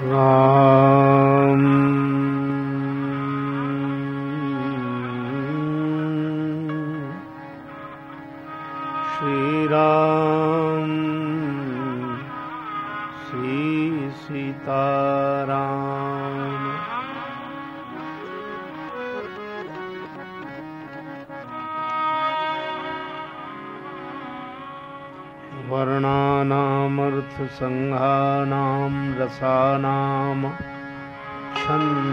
श्रीराम। श्री सीता। वर्णानामर्थसङ्घानां रसानां छन्दसामपि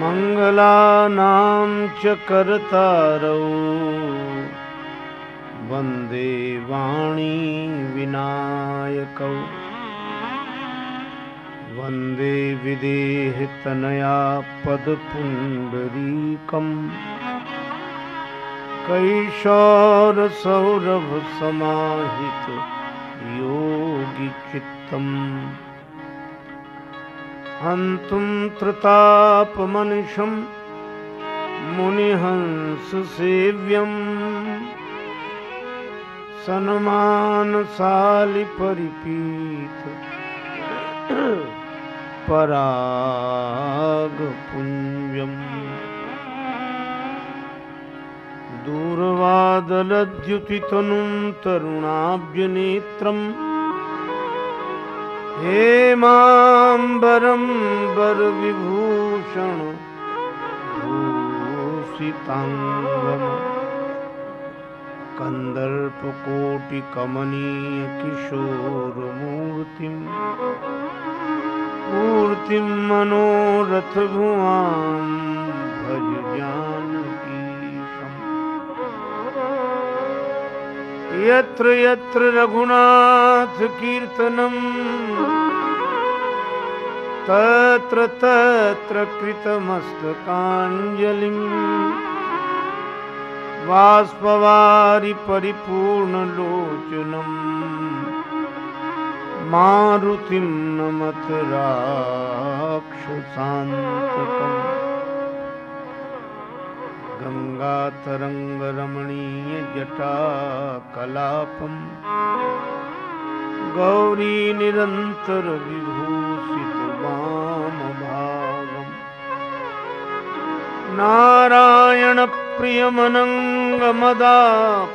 मङ्गलानां च कर्तारौ वन्दे वाणी विनायकौ वन्दे विदेहतनया पदपुण्डरीकम् कैशोरसौरभसमाहित योगिचित्तम्। हन्तुं त्रितापमनिशं मुनिहंससेव्यम्। सन्मानशालिपरिपीत परागपुञ्जम् दूरवादलद्युतितनुं तरुणाब्जनेत्रम्। हेमाम्बरं वरविभूषण भूषिताङ्गम्। कन्दर्पकोटिकमनीयकिशोरमूर्तिं मूर्तिं मनोरथभुवां भज यत्र यत्र रघुनाथकीर्तनम् तत्र तत्र कृतमस्तकाञ्जलिम् बाष्पवारि परिपूर्णलोचनम् मारुतिं नमत राक्षसान्तकम् गङ्गातरङ्गरमणीयजटाकलापम्। गौरीनिरन्तरविभूषितवामभागम् नारायणप्रियमनङ्गमदाप।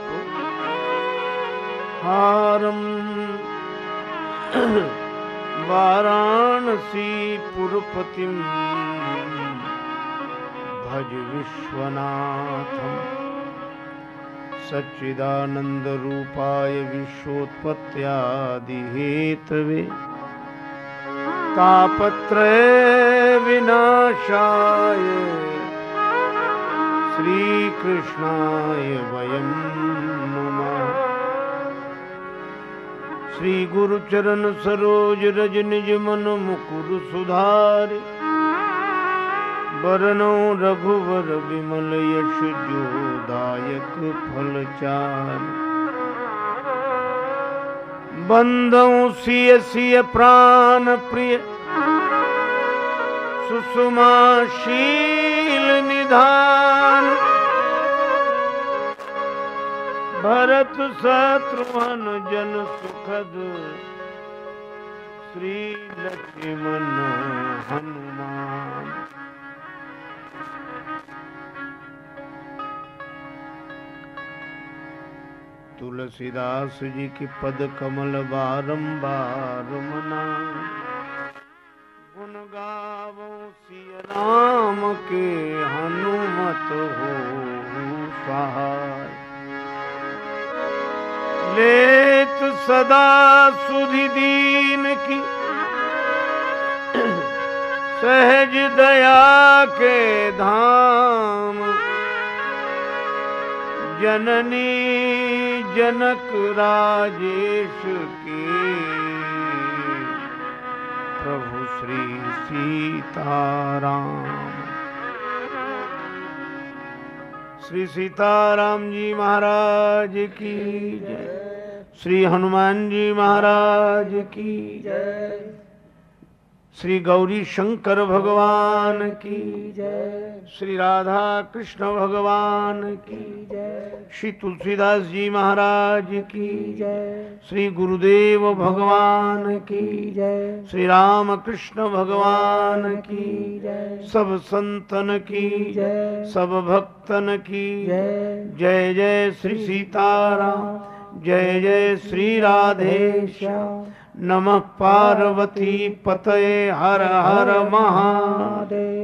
हारम् वाराणसीपुरपतिम् भज विश्वनाथम्। सच्चिदानन्दरूपाय विश्वोत्पत्त्यादिहेतवे। तापत्रय विनाशाय श्रीकृष्णाय वयं नुमः। श्रीगुरुचरणसरोज निज मन मुकुर सुधारि वरनो रघुवर विमल यश जोदायक फलचार बंदौ सिय सिय प्राण प्रिय सुषमा शील निधान। भरत शत्रुघ्न जन सुखद श्री लक्ष्मण हनुमान तुलसीदास जी की पद कमल बारंबार मना। गुण गावो सिय राम के हनुमत हो सहाय लेत सदा सुधि दीन की सहज दया के धाम। जननी जनक राजेश के। प्रभु श्री सीताराम। श्री सीताराम जी महाराज की जय। श्री हनुमान जी महाराज की जय। श्री गौरी शंकर भगवान की जय। श्री राधा कृष्ण भगवान की जय। श्री तुलसीदास जी महाराज की जय। श्री गुरुदेव भगवान की जय। श्री राम कृष्ण भगवान की जय। सब संतन की जय। सब भक्तन की जय। जय जय श्री सीताराम। जय जय श्री राधेश्याम। श्याम नमः पार्वती पतये हर हर महादेव।